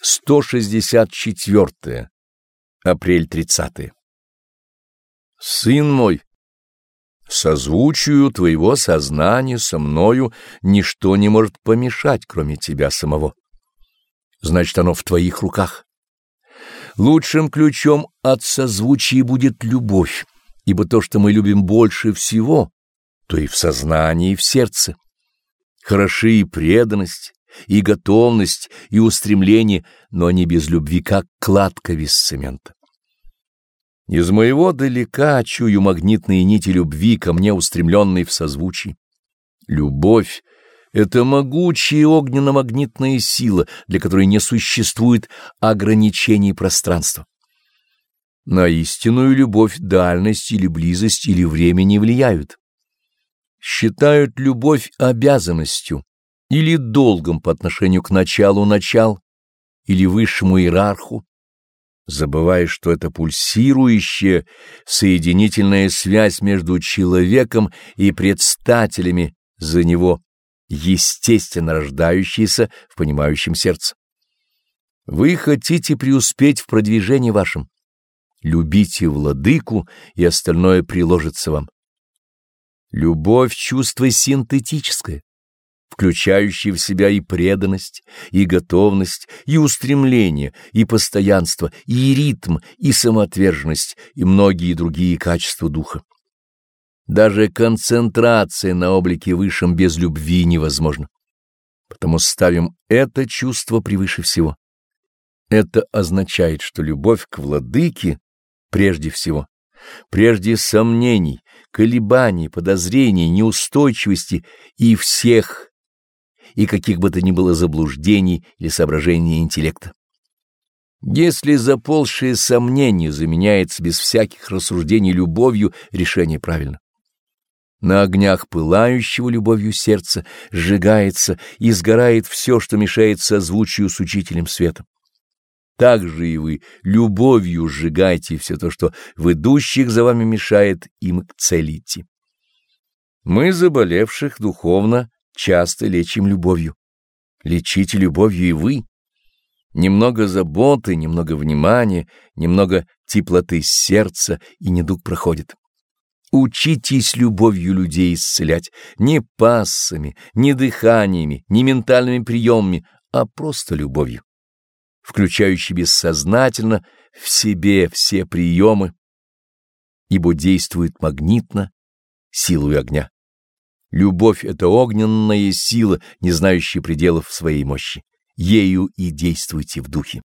164. Апрель 30. Сын мой, созвучию твоего сознания со мною ничто не может помешать, кроме тебя самого. Значит, оно в твоих руках. Лучшим ключом от созвучия будет любовь, ибо то, что мы любим больше всего, то и в сознании, и в сердце. Хороши и преданность, и готовность, и устремление, но они без любви, как кладка без цемента. Из моего далека чую магнитные нити любви ко мне устремленной в созвучии. Любовь — это могучая огненно-магнитная сила, для которой не существует ограничений пространства. На истинную любовь дальность или близость или время не влияют. Считают любовь обязанностью, или долгом по отношению к началу начал, или высшему иерарху, забывая, что это пульсирующая соединительная связь между человеком и предстателями за него, естественно рождающаяся в понимающем сердце. Вы хотите преуспеть в продвижении вашем. Любите владыку, и остальное приложится вам. Любовь — чувство синтетическое включающий в себя и преданность, и готовность, и устремление, и постоянство, и ритм, и самоотверженность, и многие другие качества духа. Даже концентрация на облике высшем без любви невозможна. Потому ставим это чувство превыше всего. Это означает, что любовь к владыке прежде всего, прежде сомнений, колебаний, подозрений, неустойчивости и всех и каких бы то ни было заблуждений или соображений интеллекта. Если заползшее сомнение заменяется без всяких рассуждений любовью, решение правильно. На огнях пылающего любовью сердца сжигается и сгорает все, что мешает созвучию с учителем света. Так же и вы любовью сжигайте все то, что в идущих за вами мешает им к цели. Мы, заболевших духовно, часто лечим любовью. Лечите любовью и вы. Немного заботы, немного внимания, немного теплоты сердца, и недуг проходит. Учитесь любовью людей исцелять не пассами, не дыханиями, не ментальными приемами, а просто любовью, включающей бессознательно в себе все приемы, ибо действует магнитно силой огня. Любовь — это огненная сила, не знающая пределов своей мощи. Ею и действуйте в духе.